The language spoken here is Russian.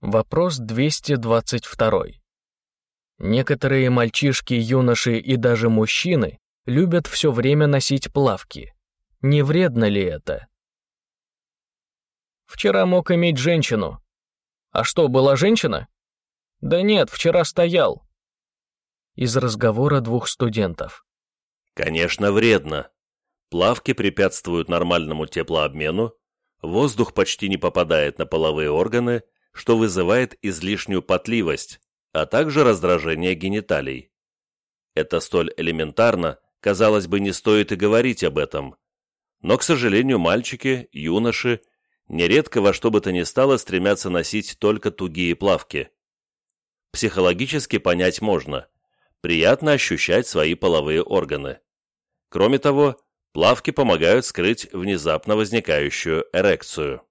Вопрос 222. Некоторые мальчишки, юноши и даже мужчины любят все время носить плавки. Не вредно ли это? Вчера мог иметь женщину. А что, была женщина? Да нет, вчера стоял. Из разговора двух студентов. Конечно, вредно. Плавки препятствуют нормальному теплообмену, воздух почти не попадает на половые органы, что вызывает излишнюю потливость, а также раздражение гениталий. Это столь элементарно, казалось бы, не стоит и говорить об этом. Но, к сожалению, мальчики, юноши, нередко во что бы то ни стало стремятся носить только тугие плавки. Психологически понять можно. Приятно ощущать свои половые органы. Кроме того, плавки помогают скрыть внезапно возникающую эрекцию.